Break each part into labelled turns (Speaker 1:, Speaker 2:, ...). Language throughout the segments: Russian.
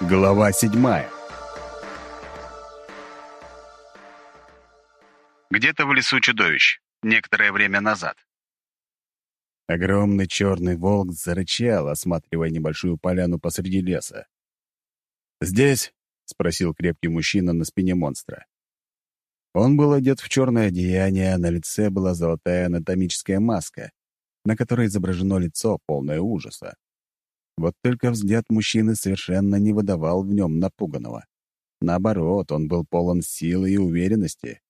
Speaker 1: Глава седьмая.
Speaker 2: Где-то в лесу чудовищ. Некоторое время назад.
Speaker 1: Огромный черный волк зарычал, осматривая небольшую поляну посреди леса. «Здесь?» — спросил крепкий мужчина на спине монстра. Он был одет в черное одеяние, а на лице была золотая анатомическая маска, на которой изображено лицо, полное ужаса. Вот только взгляд мужчины совершенно не выдавал в нем напуганного. Наоборот, он был полон силы и уверенности.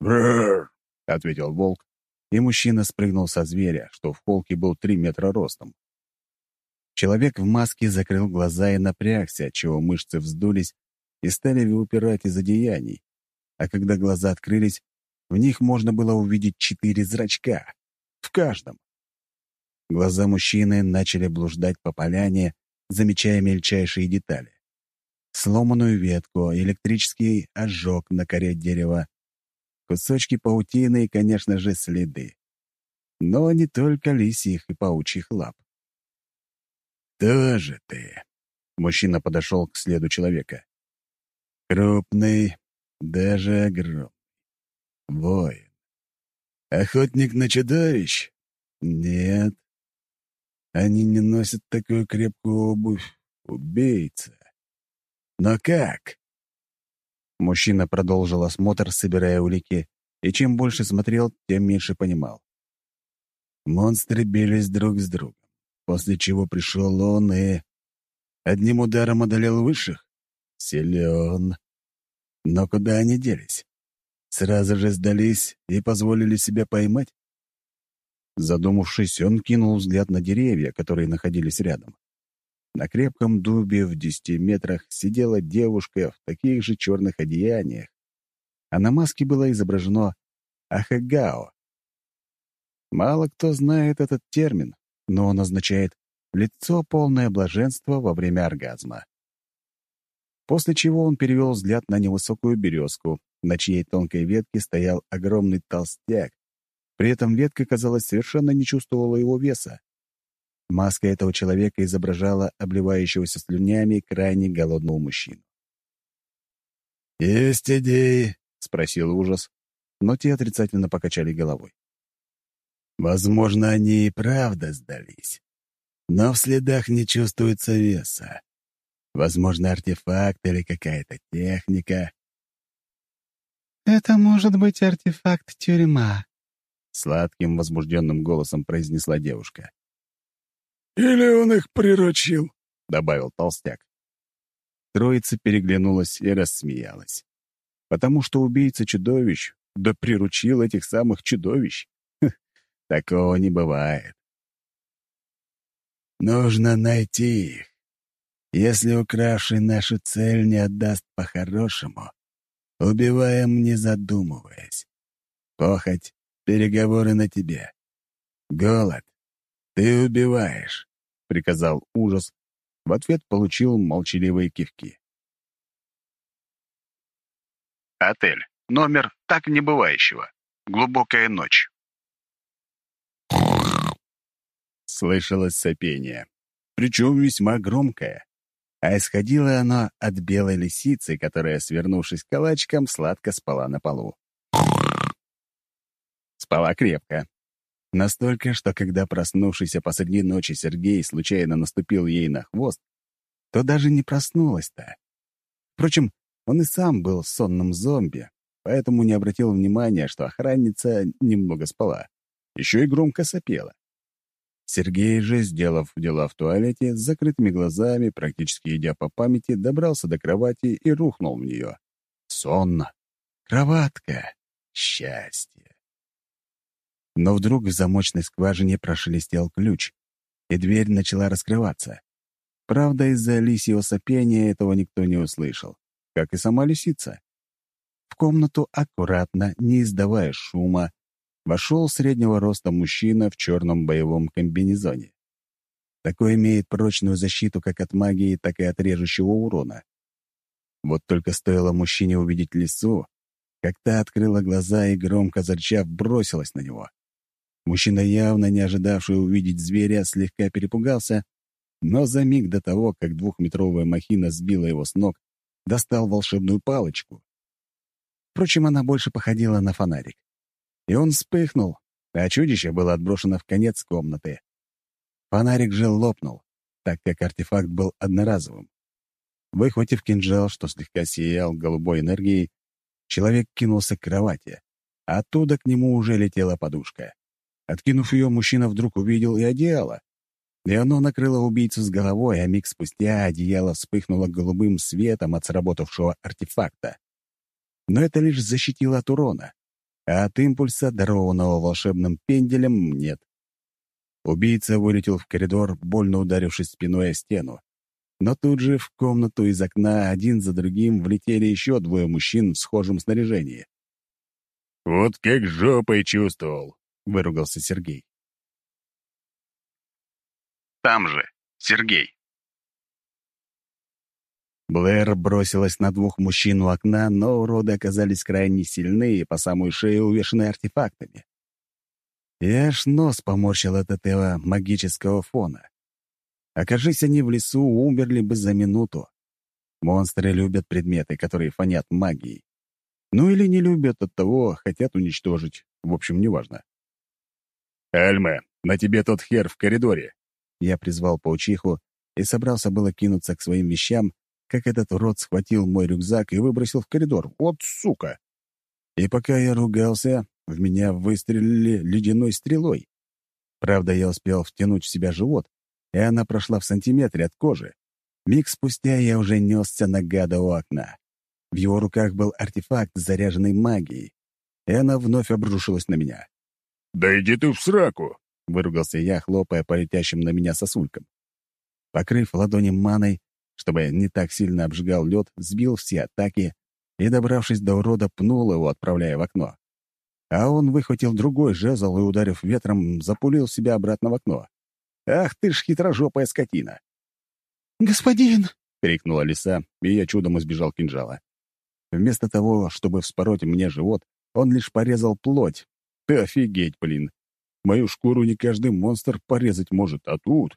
Speaker 1: «Бррр!» — ответил волк, и мужчина спрыгнул со зверя, что в холке был три метра ростом. Человек в маске закрыл глаза и напрягся, отчего мышцы вздулись и стали выпирать из одеяний. А когда глаза открылись, в них можно было увидеть четыре зрачка. В каждом. Глаза мужчины начали блуждать по поляне, замечая мельчайшие детали. Сломанную ветку, электрический ожог на коре дерева, кусочки паутины и, конечно же, следы. Но не только лисьих и паучьих лап. «Кто же ты?» — мужчина подошел к следу человека. «Крупный, даже огромный. Воин. Охотник на чудовищ? Нет, они не носят такую крепкую обувь. Убийца. Но как? Мужчина продолжил осмотр, собирая улики, и чем больше смотрел, тем меньше понимал. Монстры бились друг с другом, после чего пришел он и... Одним ударом одолел высших? Силен. Но куда они делись? Сразу же сдались и позволили себя поймать? Задумавшись, он кинул взгляд на деревья, которые находились рядом. На крепком дубе в десяти метрах сидела девушка в таких же черных одеяниях, а на маске было изображено Ахагао. Мало кто знает этот термин, но он означает «лицо полное блаженства во время оргазма». После чего он перевел взгляд на невысокую березку, на чьей тонкой ветке стоял огромный толстяк при этом ветка, казалось, совершенно не чувствовала его веса. Маска этого человека изображала обливающегося слюнями крайне голодного мужчину. «Есть идеи?» — спросил ужас, но те отрицательно покачали головой. «Возможно, они и правда сдались, но в следах не чувствуется веса. Возможно, артефакт или какая-то техника».
Speaker 3: «Это может быть артефакт-тюрьма»,
Speaker 1: Сладким, возбужденным голосом произнесла девушка.
Speaker 4: «Или он их приручил», —
Speaker 1: добавил толстяк. Троица переглянулась и рассмеялась. Потому что убийца чудовищ, да приручил этих самых чудовищ. такого не бывает.
Speaker 4: «Нужно найти их. Если укравший нашу цель не отдаст по-хорошему, убиваем, не задумываясь. Похоть Переговоры на тебе. Голод. Ты убиваешь, — приказал ужас. В ответ получил молчаливые кивки.
Speaker 2: Отель. Номер так небывающего. Глубокая ночь.
Speaker 1: Слышалось сопение, причем весьма громкое. А исходило оно от белой лисицы, которая, свернувшись калачиком, сладко спала на полу. Спала крепко. Настолько, что когда проснувшийся посреди ночи Сергей случайно наступил ей на хвост, то даже не проснулась-то. Впрочем, он и сам был сонным зомби, поэтому не обратил внимания, что охранница немного спала. Еще и громко сопела. Сергей же, сделав дела в туалете, с закрытыми глазами, практически идя по памяти, добрался до кровати и рухнул в нее. Сонно. Кроватка. Счастье. Но вдруг в замочной скважине прошелестел ключ, и дверь начала раскрываться. Правда, из-за лисьего сопения этого никто не услышал, как и сама лисица. В комнату аккуратно, не издавая шума, вошел среднего роста мужчина в черном боевом комбинезоне. Такой имеет прочную защиту как от магии, так и от режущего урона. Вот только стоило мужчине увидеть лису, как та открыла глаза и, громко зарчав, бросилась на него. Мужчина, явно не ожидавший увидеть зверя, слегка перепугался, но за миг до того, как двухметровая махина сбила его с ног, достал волшебную палочку. Впрочем, она больше походила на фонарик. И он вспыхнул, а чудище было отброшено в конец комнаты. Фонарик же лопнул, так как артефакт был одноразовым. Выхватив кинжал, что слегка сиял голубой энергией, человек кинулся к кровати. Оттуда к нему уже летела подушка. Откинув ее, мужчина вдруг увидел и одеяло. И оно накрыло убийцу с головой, а миг спустя одеяло вспыхнуло голубым светом от сработавшего артефакта. Но это лишь защитило от урона, а от импульса, дарованного волшебным пенделем, нет. Убийца вылетел в коридор, больно ударившись спиной о стену. Но тут же в комнату из окна один за другим влетели еще двое мужчин в схожем снаряжении.
Speaker 2: «Вот как жопой чувствовал», — выругался Сергей. Там же, Сергей.
Speaker 1: Блэр бросилась на двух мужчин у окна, но уроды оказались крайне сильны и по самую шею увешаны артефактами. Я аж нос поморщил от этого магического фона. Окажись они в лесу, умерли бы за минуту. Монстры любят предметы, которые фонят магией. Ну или не любят от того, хотят уничтожить. В общем, неважно.
Speaker 2: «Альма, на тебе тот хер в коридоре!»
Speaker 1: Я призвал паучиху и собрался было кинуться к своим вещам, как этот урод схватил мой рюкзак и выбросил в коридор. Вот сука! И пока я ругался, в меня выстрелили ледяной стрелой. Правда, я успел втянуть в себя живот, и она прошла в сантиметре от кожи. Миг спустя я уже несся на гада у окна. В его руках был артефакт, заряженный магией, и она вновь обрушилась на меня.
Speaker 2: «Да иди ты в сраку!»
Speaker 1: — выругался я, хлопая по летящим на меня сосулькам. Покрыв ладони маной, чтобы не так сильно обжигал лед, сбил все атаки и, добравшись до урода, пнул его, отправляя в окно. А он выхватил другой жезл и, ударив ветром, запулил себя обратно в окно. «Ах ты ж хитрожопая скотина!»
Speaker 3: «Господин!»
Speaker 1: — крикнула лиса, и я чудом избежал кинжала. Вместо того, чтобы вспороть мне живот, он лишь порезал плоть. Ты офигеть, блин! Мою шкуру не каждый монстр порезать может, а тут...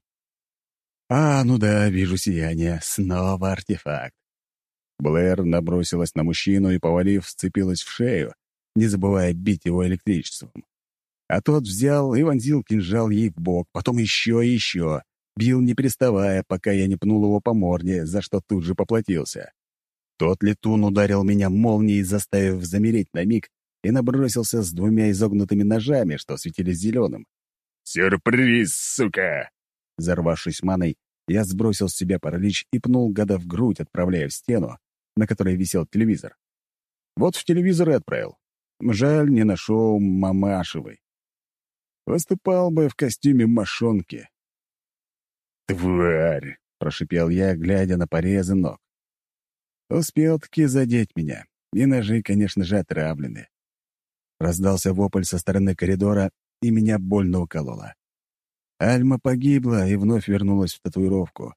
Speaker 1: А, ну да, вижу сияние. Снова артефакт. Блэр набросилась на мужчину и, повалив, сцепилась в шею, не забывая бить его электричеством. А тот взял и вонзил кинжал ей в бок, потом еще и еще. Бил, не переставая, пока я не пнул его по морде, за что тут же поплатился. Тот летун ударил меня молнией, заставив замереть на миг, и набросился с двумя изогнутыми ножами, что светились зеленым.
Speaker 2: «Сюрприз, сука!»
Speaker 1: Зарвавшись маной, я сбросил с себя паралич и пнул гада в грудь, отправляя в стену, на которой висел телевизор. Вот в телевизор и отправил. Жаль, не нашел мамашевой. Выступал бы в костюме мошонки.
Speaker 2: «Тварь!»
Speaker 1: — прошипел я, глядя на порезы ног. Успел-таки задеть меня, и ножи, конечно же, отравлены. Раздался вопль со стороны коридора, и меня больно укололо. Альма погибла и вновь вернулась в татуировку.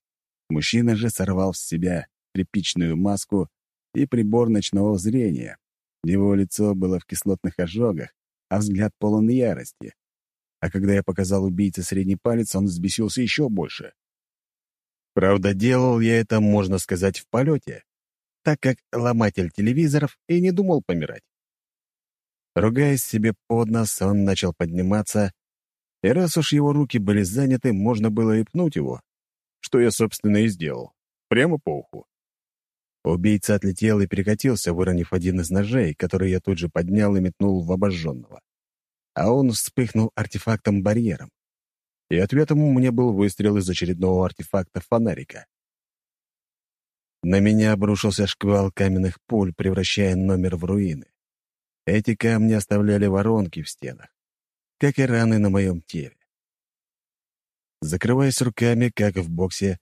Speaker 1: Мужчина же сорвал с себя тряпичную маску и прибор ночного зрения. Его лицо было в кислотных ожогах, а взгляд полон ярости. А когда я показал убийце средний палец, он взбесился еще больше. Правда, делал я это, можно сказать, в полете, так как ломатель телевизоров и не думал помирать. Ругаясь себе под нос, он начал подниматься, и раз уж его руки были заняты, можно было и пнуть его, что я, собственно, и сделал, прямо по уху. Убийца отлетел и перекатился, выронив один из ножей, который я тут же поднял и метнул в обожженного. А он вспыхнул артефактом-барьером. И ответом мне был выстрел из очередного артефакта фонарика. На меня обрушился шквал каменных пуль, превращая номер в руины. Эти камни оставляли воронки в стенах, как и раны на моем теле. Закрываясь руками, как в боксе,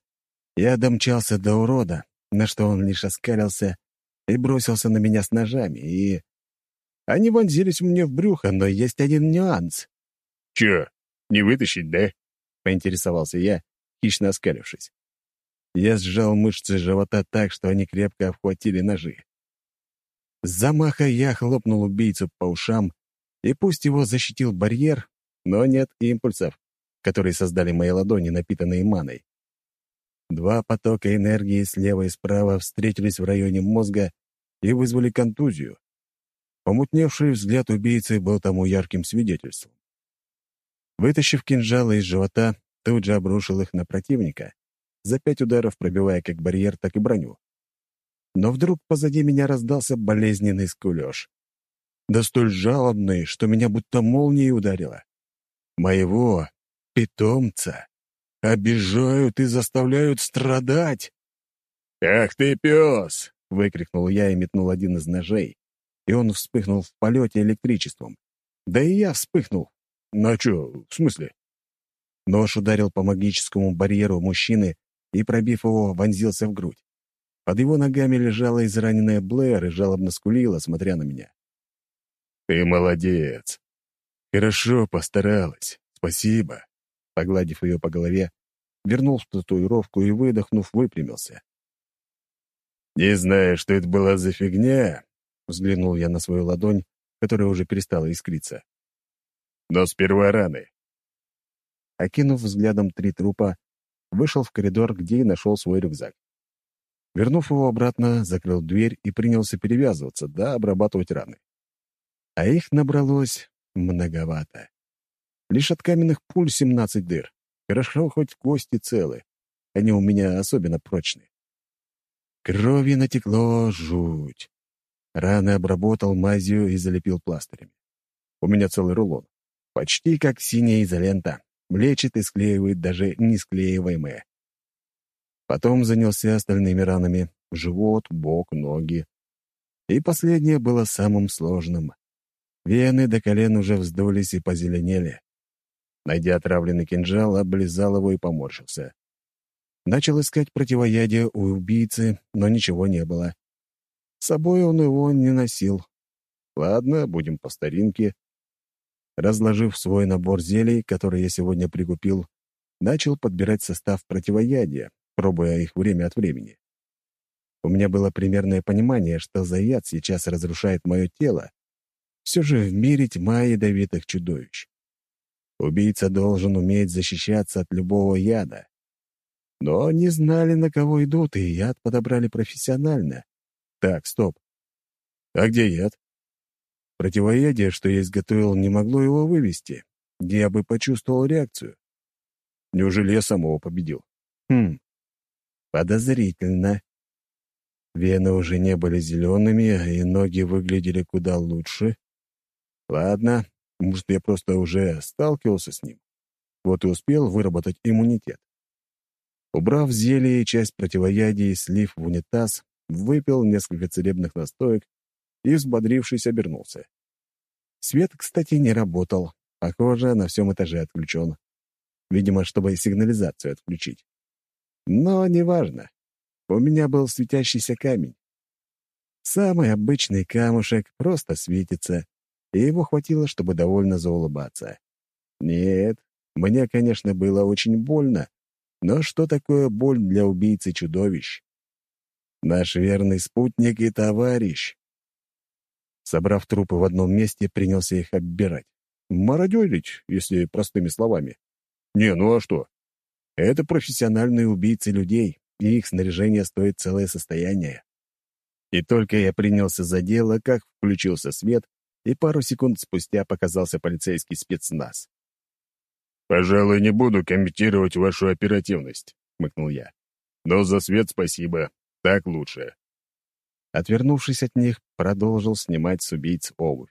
Speaker 1: я домчался до урода, на что он лишь оскалился и бросился на меня с ножами, и... Они вонзились мне в брюхо, но есть один нюанс.
Speaker 2: «Чё, не вытащить, да?»
Speaker 1: — поинтересовался я, хищно оскалившись. Я сжал мышцы живота так, что они крепко обхватили ножи. С замаха я хлопнул убийцу по ушам, и пусть его защитил барьер, но нет импульсов, которые создали мои ладони, напитанные маной. Два потока энергии слева и справа встретились в районе мозга и вызвали контузию. Помутневший взгляд убийцы был тому ярким свидетельством. Вытащив кинжалы из живота, тут же обрушил их на противника, за пять ударов пробивая как барьер, так и броню. Но вдруг позади меня раздался болезненный скулеж. Да столь жалобный, что меня будто молнией ударило. Моего питомца обижают и заставляют страдать.
Speaker 2: «Ах ты, пес!»
Speaker 1: — выкрикнул я и метнул один из ножей, и он вспыхнул в полете электричеством. Да и я вспыхнул.
Speaker 2: «Ну а чё, в смысле?»
Speaker 1: Нож ударил по магическому барьеру мужчины и, пробив его, вонзился в грудь. Под его ногами лежала израненная Блэр и жалобно скулила, смотря на меня.
Speaker 2: «Ты молодец. Хорошо постаралась. Спасибо».
Speaker 1: Погладив ее по голове, вернул в татуировку и, выдохнув, выпрямился.
Speaker 2: «Не знаю, что это была за фигня», — взглянул я на свою ладонь, которая уже перестала искриться. «Но сперва раны».
Speaker 1: Окинув взглядом три трупа, вышел в коридор, где и нашел свой рюкзак. Вернув его обратно, закрыл дверь и принялся перевязываться, да обрабатывать раны. А их набралось многовато. Лишь от каменных пуль 17 дыр. Хорошо, хоть кости целы. Они у меня особенно прочные. Крови натекло жуть. Раны обработал мазью и залепил пластырями. У меня целый рулон. Почти как синяя изолента. Лечит и склеивает даже несклеиваемое. Потом занялся остальными ранами — живот, бок, ноги. И последнее было самым сложным. Вены до колен уже вздулись и позеленели. Найдя отравленный кинжал, облизал его и поморщился. Начал искать противоядие у убийцы, но ничего не было. С собой он его не носил. Ладно, будем по старинке. Разложив свой набор зелий, который я сегодня прикупил, начал подбирать состав противоядия, пробуя их время от времени. У меня было примерное понимание, что за яд сейчас разрушает мое тело. Все же в мире тьма ядовитых чудовищ. Убийца должен уметь защищаться от любого яда. Но они знали, на кого идут, и яд подобрали профессионально. Так, стоп. А где яд? Противоядие, что я изготовил, не могло его вывести. Я бы почувствовал реакцию. Неужели я самого победил? Хм, подозрительно. Вены уже не были зелеными, и ноги выглядели куда лучше. Ладно, может, я просто уже сталкивался с ним. Вот и успел выработать иммунитет. Убрав зелье и часть противоядия и слив в унитаз, выпил несколько целебных настоек и, взбодрившись, обернулся. Свет, кстати, не работал. Похоже, на всем этаже отключен. Видимо, чтобы сигнализацию отключить. Но неважно. У меня был светящийся камень. Самый обычный камушек просто светится, и его хватило, чтобы довольно заулыбаться. Нет, мне, конечно, было очень больно, но что такое боль для убийцы чудовищ? Наш верный спутник и товарищ. Собрав трупы в одном месте, принялся их оббирать. Мародерить, если простыми словами. Не, ну а что? Это профессиональные убийцы людей, и их снаряжение стоит целое состояние. И только я принялся за дело, как включился свет, и пару секунд спустя показался полицейский спецназ.
Speaker 2: «Пожалуй, не буду комментировать вашу оперативность», — мыкнул я. «Но за свет спасибо. Так лучше».
Speaker 1: Отвернувшись от них, продолжил снимать с убийц обувь.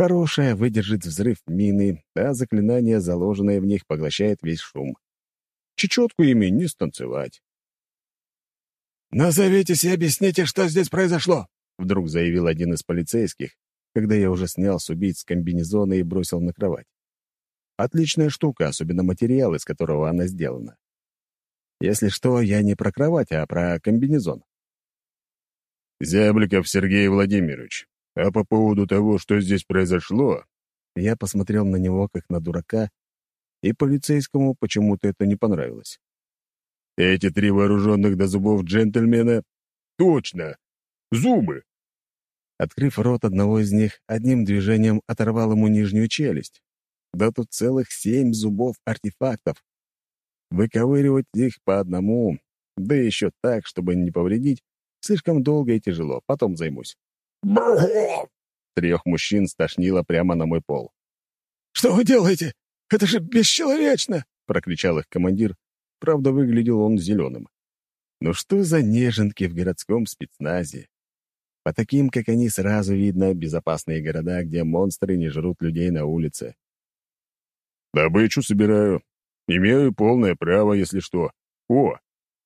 Speaker 1: Хорошая выдержит взрыв мины, а заклинание, заложенное в них, поглощает весь шум. Чечетку ими не станцевать.
Speaker 3: «Назовитесь и объясните, что здесь произошло!»
Speaker 1: — вдруг заявил один из полицейских, когда я уже снял с убийц комбинезона и бросил на кровать. Отличная штука, особенно материал, из которого она сделана. Если что, я не про кровать, а про комбинезон.
Speaker 2: «Зябликов Сергей Владимирович, а по поводу того, что здесь произошло...»
Speaker 1: Я посмотрел на него, как на дурака, и полицейскому почему-то это не понравилось.
Speaker 2: «Эти три вооруженных до зубов джентльмена...» «Точно! Зубы!
Speaker 1: Открыв рот одного из них, одним движением оторвал ему нижнюю челюсть. Да тут целых семь зубов артефактов. выковыривать их по одному, да еще так, чтобы не повредить, слишком долго и тяжело. Потом займусь. Трех мужчин стошнило прямо на мой пол.
Speaker 5: «Что вы делаете? Это же бесчеловечно!»
Speaker 1: — прокричал их командир. Правда, выглядел он зеленым. Ну что за неженки в городском спецназе? По таким, как они, сразу видно безопасные города, где монстры не жрут людей на улице. «Добычу собираю. Имею полное право, если что. О,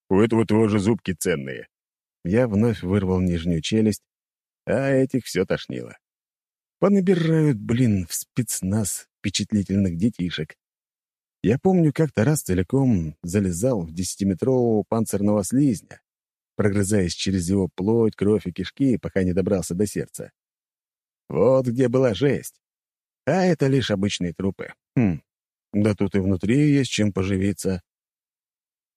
Speaker 1: у этого тоже зубки ценные». Я вновь вырвал нижнюю челюсть, а этих все тошнило. Понабирают, блин, в спецназ впечатлительных детишек. Я помню, как-то раз целиком залезал в десятиметрового панцирного слизня прогрызаясь через его плоть, кровь и кишки, пока не добрался до сердца. Вот где была жесть. А это лишь обычные трупы. Хм, да тут и внутри есть чем поживиться.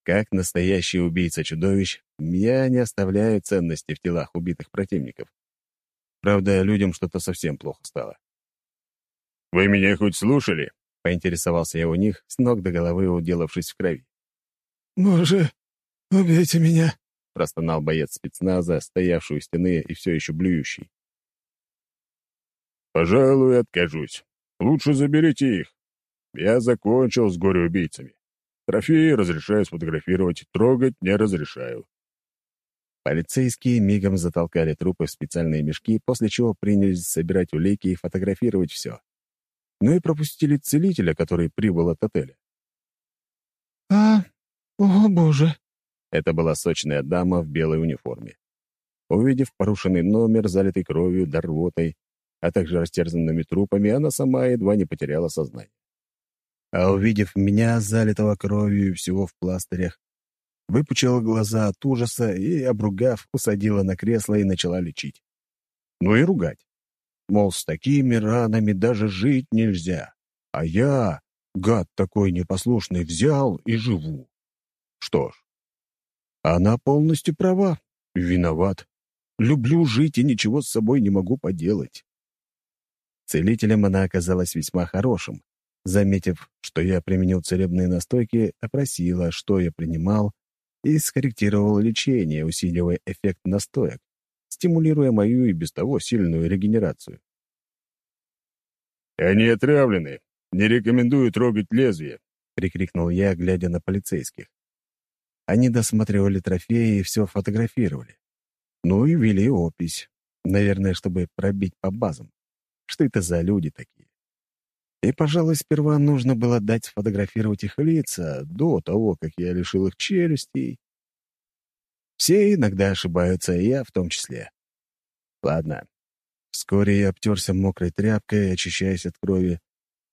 Speaker 1: Как настоящий убийца-чудовищ, я не оставляю ценности в телах убитых противников. Правда, людям что-то совсем плохо стало. «Вы меня хоть слушали?» — поинтересовался я у них, с ног до головы уделавшись в крови.
Speaker 5: «Боже, убейте меня!»
Speaker 1: — простонал боец спецназа, стоявший у стены и все еще блюющий. «Пожалуй, откажусь. Лучше заберите их. Я закончил с горе-убийцами. Трофеи разрешаю сфотографировать, трогать не разрешаю». Полицейские мигом затолкали трупы в специальные мешки, после чего принялись собирать улики и фотографировать все. Ну и пропустили целителя, который прибыл от отеля.
Speaker 5: «А, о боже!»
Speaker 1: Это была сочная дама в белой униформе. Увидев порушенный номер, залитый кровью, да а также растерзанными трупами, она сама едва не потеряла сознание. А увидев меня, залитого кровью и всего в пластырях, выпучила глаза от ужаса и, обругав, усадила на кресло и начала лечить. Ну и ругать. Мол, с такими ранами даже жить нельзя. А я, гад такой непослушный, взял и живу. Что ж, она полностью права. Виноват. Люблю жить и ничего с собой не могу поделать. Целителем она оказалась весьма хорошим. Заметив, что я применил целебные настойки, опросила, что я принимал, и скорректировала лечение, усиливая эффект настоек, стимулируя мою и без того сильную регенерацию. «Они отравлены. Не рекомендую трогать лезвие», — прикрикнул я, глядя на полицейских. Они досматривали трофеи и все фотографировали. Ну и вели опись. Наверное, чтобы пробить по базам. Что это за люди такие? И, пожалуй, сперва нужно было дать сфотографировать их лица до того, как я лишил их челюстей. Все иногда ошибаются, и я в том числе. Ладно. Вскоре я обтерся мокрой тряпкой, очищаясь от крови,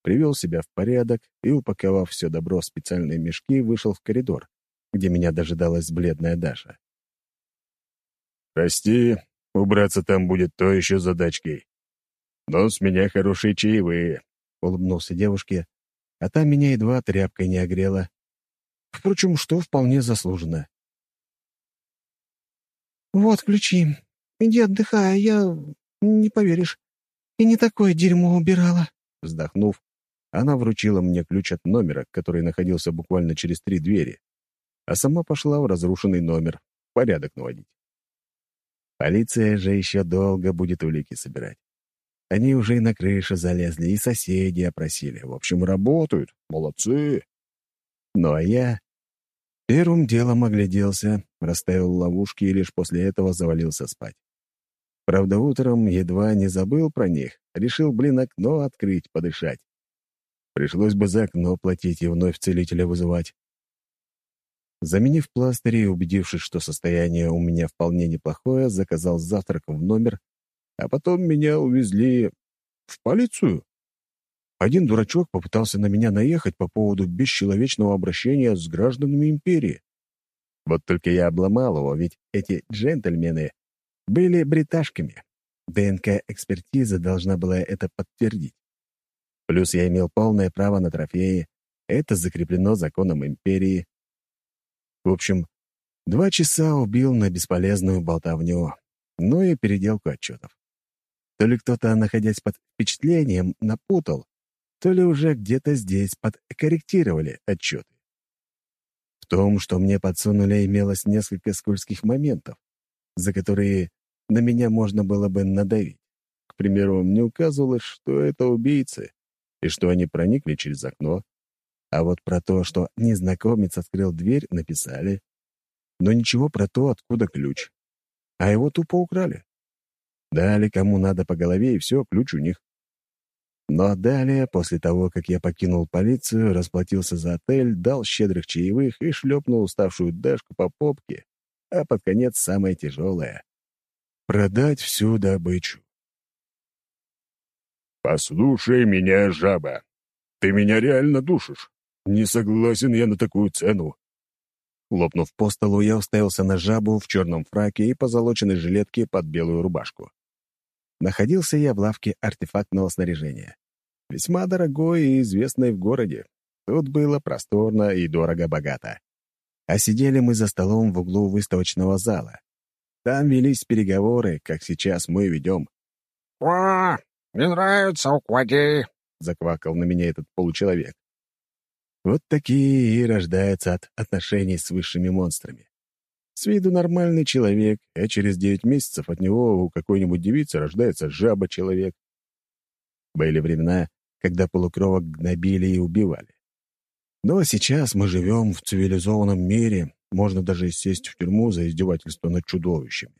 Speaker 1: привел себя в порядок и, упаковав все добро в специальные мешки, вышел в коридор, где меня дожидалась бледная Даша. «Прости, убраться там будет то еще задачкой. Но с меня хорошие чаевые», — улыбнулся девушке, а та меня едва тряпкой не огрела. Впрочем, что вполне заслуженно.
Speaker 5: «Вот ключи. Иди отдыхай, а я... не поверишь. И не такое дерьмо убирала».
Speaker 1: Вздохнув, она вручила мне ключ от номера, который находился буквально через три двери а сама пошла в разрушенный номер порядок наводить. Полиция же еще долго будет улики собирать. Они уже и на крыше залезли, и соседи опросили. В общем, работают. Молодцы. Ну а я первым делом огляделся, расставил ловушки и лишь после этого завалился спать. Правда, утром едва не забыл про них. Решил, блин, окно открыть, подышать. Пришлось бы за окно платить и вновь целителя вызывать. Заменив пластыри и убедившись, что состояние у меня вполне неплохое, заказал завтрак в номер, а потом меня увезли в полицию. Один дурачок попытался на меня наехать по поводу бесчеловечного обращения с гражданами империи. Вот только я обломал его, ведь эти джентльмены были бриташками. ДНК-экспертиза должна была это подтвердить. Плюс я имел полное право на трофеи, это закреплено законом империи, в общем, два часа убил на бесполезную болтовню, ну и переделку отчетов. То ли кто-то, находясь под впечатлением, напутал, то ли уже где-то здесь подкорректировали отчеты. том, что мне подсунули, имелось несколько скользких моментов, за которые на меня можно было бы надавить. К примеру, мне указывалось, что это убийцы, и что они проникли через окно. А вот про то, что незнакомец открыл дверь, написали. Но ничего про то, откуда ключ. А его тупо украли. Дали кому надо по голове, и все, ключ у них. Но далее, после того, как я покинул полицию, расплатился за отель, дал щедрых чаевых и шлепнул уставшую Дашку по попке, а под конец самое тяжелое — продать всю добычу.
Speaker 6: «Послушай меня, жаба. Ты меня реально душишь. Не согласен я на такую цену».
Speaker 1: Лопнув по столу, я уставился на жабу в черном фраке и позолоченной жилетке под белую рубашку. Находился я в лавке артефактного снаряжения. Весьма дорогой и известной в городе. Тут было просторно и дорого-богато. А сидели мы за столом в углу выставочного зала. Там велись переговоры, как сейчас мы ведем.
Speaker 7: «О, не нравится, уклади!»
Speaker 1: — заквакал на меня этот получеловек. Вот такие и рождаются от отношений с высшими монстрами. С виду нормальный человек, а через девять месяцев от него у какой-нибудь девицы рождается жаба-человек. Были времена, когда полукровок гнобили и убивали. Но сейчас мы живем в цивилизованном мире, можно даже сесть в тюрьму за издевательство над чудовищами.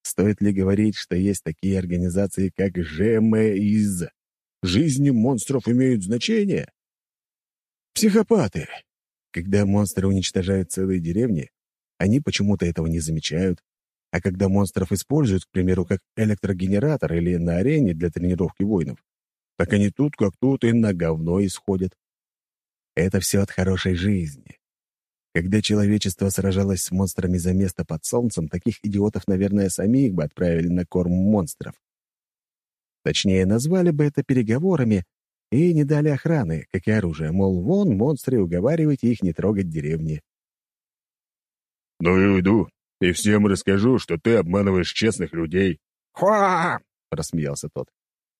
Speaker 1: Стоит ли говорить, что есть такие организации, как ЖМИЗ? Жизни монстров имеют значение? Психопаты. Когда монстры уничтожают целые деревни, они почему-то этого не замечают. А когда монстров используют, к примеру, как электрогенератор или на арене для тренировки воинов, так они тут как тут и на говно исходят. Это все от хорошей жизни. Когда человечество сражалось с монстрами за место под солнцем, таких идиотов, наверное, самих бы отправили на корм монстров. Точнее, назвали бы это переговорами и не дали охраны, как и оружие, мол, вон монстры, уговаривайте их не трогать деревни.
Speaker 6: «Ну и уйду, и всем расскажу, что ты обманываешь честных людей».
Speaker 7: «Хва!»
Speaker 1: — рассмеялся тот.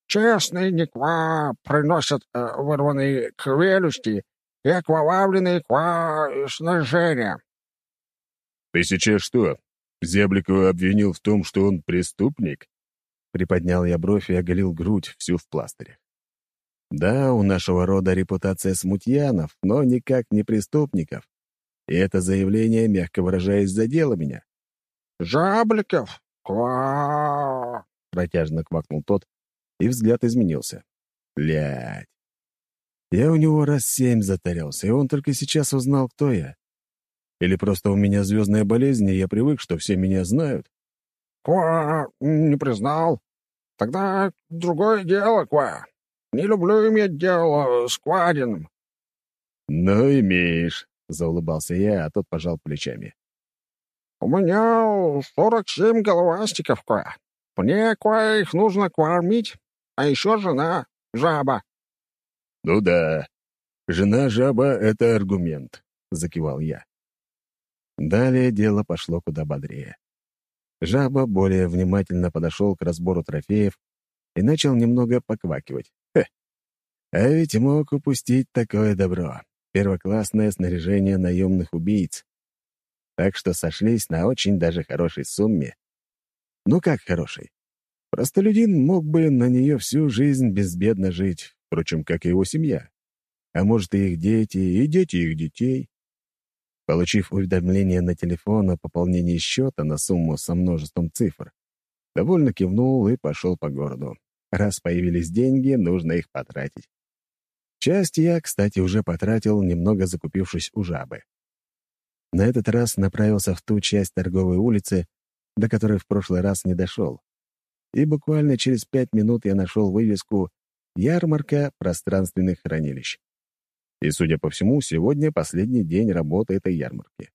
Speaker 7: «Честные никва приносят э, вырванные челюсти и окровавленные ква снаряжения».
Speaker 6: «Ты сейчас что, Зябликова обвинил в том, что он преступник?»
Speaker 1: Приподнял я бровь и оголил грудь всю в пластырях. Да, у нашего рода репутация смутьянов, но никак не преступников. И это заявление, мягко выражаясь, задело меня.
Speaker 7: «Жабликов! Ква!»
Speaker 1: — протяжно квакнул тот, и взгляд изменился. Блядь. Я у него раз семь затарился, и он только сейчас узнал, кто я. Или просто у меня звездная болезнь, и я привык, что все меня знают.
Speaker 7: «Ква! Не признал. Тогда другое дело, Ква. Не люблю иметь дело с Квадиным».
Speaker 1: «Ну, имеешь», — заулыбался я, а тот пожал плечами.
Speaker 7: «У меня сорок семь головастиков, кое. Мне кое их нужно кормить, а еще жена — жаба».
Speaker 1: «Ну да, жена-жаба — это аргумент», — закивал я. Далее дело пошло куда бодрее. Жаба более внимательно подошел к разбору трофеев и начал немного поквакивать. Хе. А ведь мог упустить такое добро первоклассное снаряжение наемных убийц. Так что сошлись на очень даже хорошей сумме. Ну как хорошей? Простолюдин мог бы на нее всю жизнь безбедно жить, впрочем, как и его семья. А может, и их дети, и дети их детей. Получив уведомление на телефон о пополнении счета на сумму со множеством цифр, довольно кивнул и пошел по городу. Раз появились деньги, нужно их потратить. Часть я, кстати, уже потратил, немного закупившись у жабы. На этот раз направился в ту часть торговой улицы, до которой в прошлый раз не дошел. И буквально через пять минут я нашел вывеску «Ярмарка пространственных хранилищ». И, судя по всему, сегодня последний день работы этой ярмарки.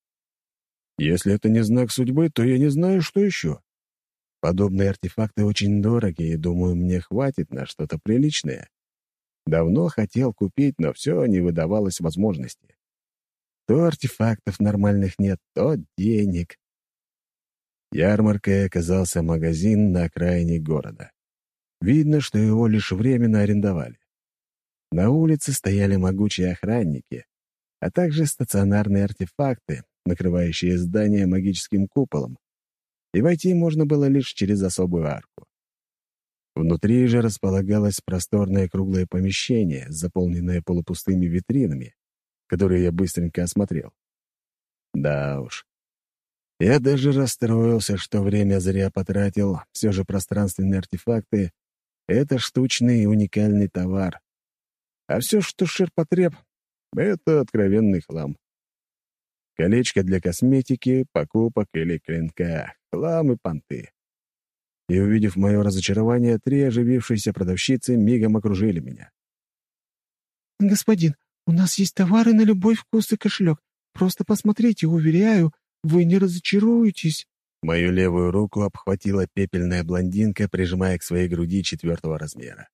Speaker 1: Если это не знак судьбы, то я не знаю, что еще. Подобные артефакты очень дорогие, и, думаю, мне хватит на что-то приличное. Давно хотел купить, но все не выдавалось возможности. То артефактов нормальных нет, то денег. Ярмаркой оказался магазин на окраине города. Видно, что его лишь временно арендовали. На улице стояли могучие охранники, а также стационарные артефакты, накрывающие здание магическим куполом. И войти можно было лишь через особую арку. Внутри же располагалось просторное круглое помещение, заполненное полупустыми витринами, которые я быстренько осмотрел. Да уж. Я даже расстроился, что время зря потратил. Все же пространственные артефакты — это штучный и уникальный товар. А все, что ширпотреб, — это откровенный хлам. Колечко для косметики, покупок или клинка, хлам и понты и, увидев мое разочарование, три оживившиеся продавщицы мигом окружили меня.
Speaker 8: «Господин, у нас есть товары на любой вкус и кошелек. Просто посмотрите, уверяю, вы не разочаруетесь».
Speaker 1: Мою левую руку обхватила пепельная блондинка, прижимая к своей груди четвертого размера.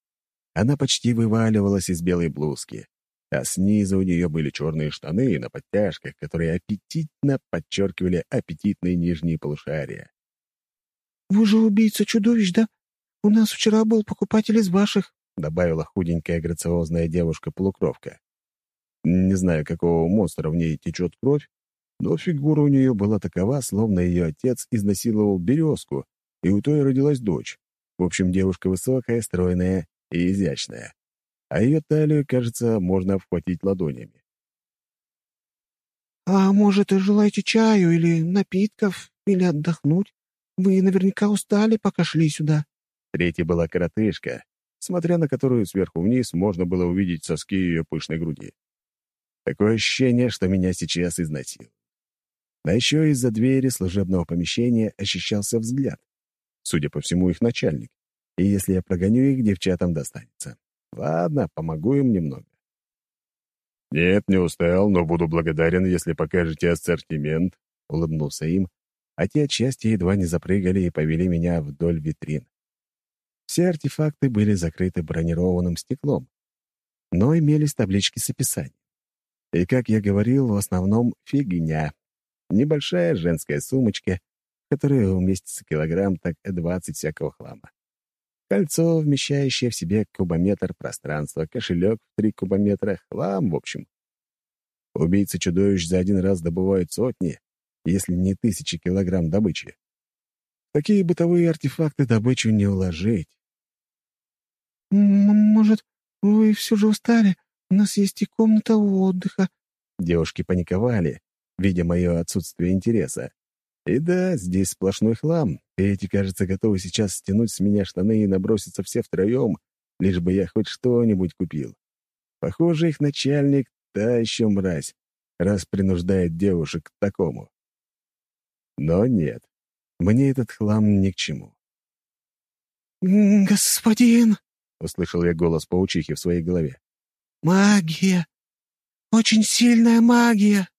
Speaker 1: Она почти вываливалась из белой блузки, а снизу у нее были черные штаны на подтяжках, которые аппетитно подчеркивали аппетитные нижние полушария.
Speaker 8: «Вы же убийца чудовищ, да? У нас вчера был покупатель из ваших», —
Speaker 1: добавила худенькая грациозная девушка-полукровка. Не знаю, какого монстра в ней течет кровь, но фигура у нее была такова, словно ее отец изнасиловал березку, и у той родилась дочь. В общем, девушка высокая, стройная и изящная. А ее талию, кажется, можно обхватить ладонями.
Speaker 8: «А может, желаете чаю или напитков, или отдохнуть? Вы наверняка устали, пока шли сюда».
Speaker 1: Третья была коротышка, смотря на которую сверху вниз можно было увидеть соски ее пышной груди. Такое ощущение, что меня сейчас изнасилуют. А еще из-за двери служебного помещения ощущался взгляд. Судя по всему, их начальник. И если я прогоню их, девчатам достанется. Ладно, помогу им немного. «Нет, не устал, но буду благодарен, если покажете ассортимент», — улыбнулся им а те отчасти едва не запрыгали и повели меня вдоль витрин. Все артефакты были закрыты бронированным стеклом, но имелись таблички с описанием. И, как я говорил, в основном фигня. Небольшая женская сумочка, в которой уместится килограмм так 20 всякого хлама. Кольцо, вмещающее в себе кубометр пространства, кошелек в 3 кубометра, хлам, в общем. Убийцы чудовищ за один раз добывают сотни, если не тысячи килограмм добычи. Такие бытовые артефакты добычу не уложить.
Speaker 8: «Может, вы все же устали? У нас есть и комната отдыха».
Speaker 1: Девушки паниковали, видя мое отсутствие интереса. И да, здесь сплошной хлам, и эти, кажется, готовы сейчас стянуть с меня штаны и наброситься все втроем, лишь бы я хоть что-нибудь купил. Похоже, их начальник — та еще мразь, раз принуждает девушек к такому. Но нет, мне этот хлам ни к чему.
Speaker 8: «Господин!»
Speaker 1: — услышал я голос паучихи в своей голове.
Speaker 8: «Магия! Очень сильная магия!»